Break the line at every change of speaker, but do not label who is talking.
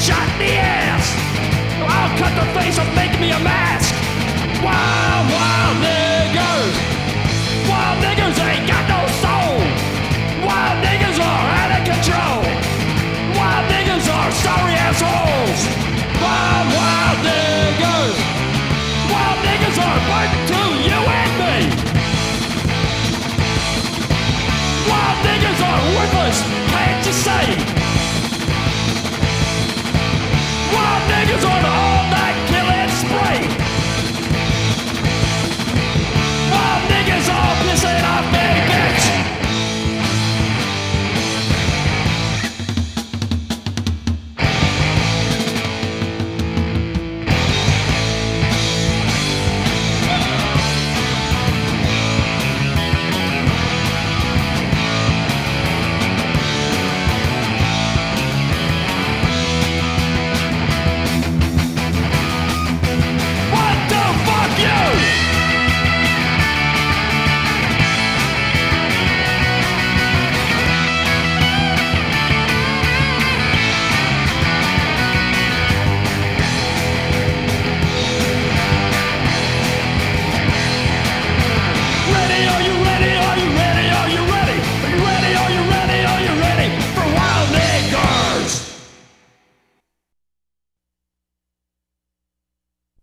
shot in the ass. I'll cut the face and make me a mask. Wild, wild niggers. Wild niggers ain't got no soul. Wild niggers are out of control. Wild niggers are sorry assholes. Wild, wild niggers. Wild niggers are burnt to you and me. Wild niggers are worthless.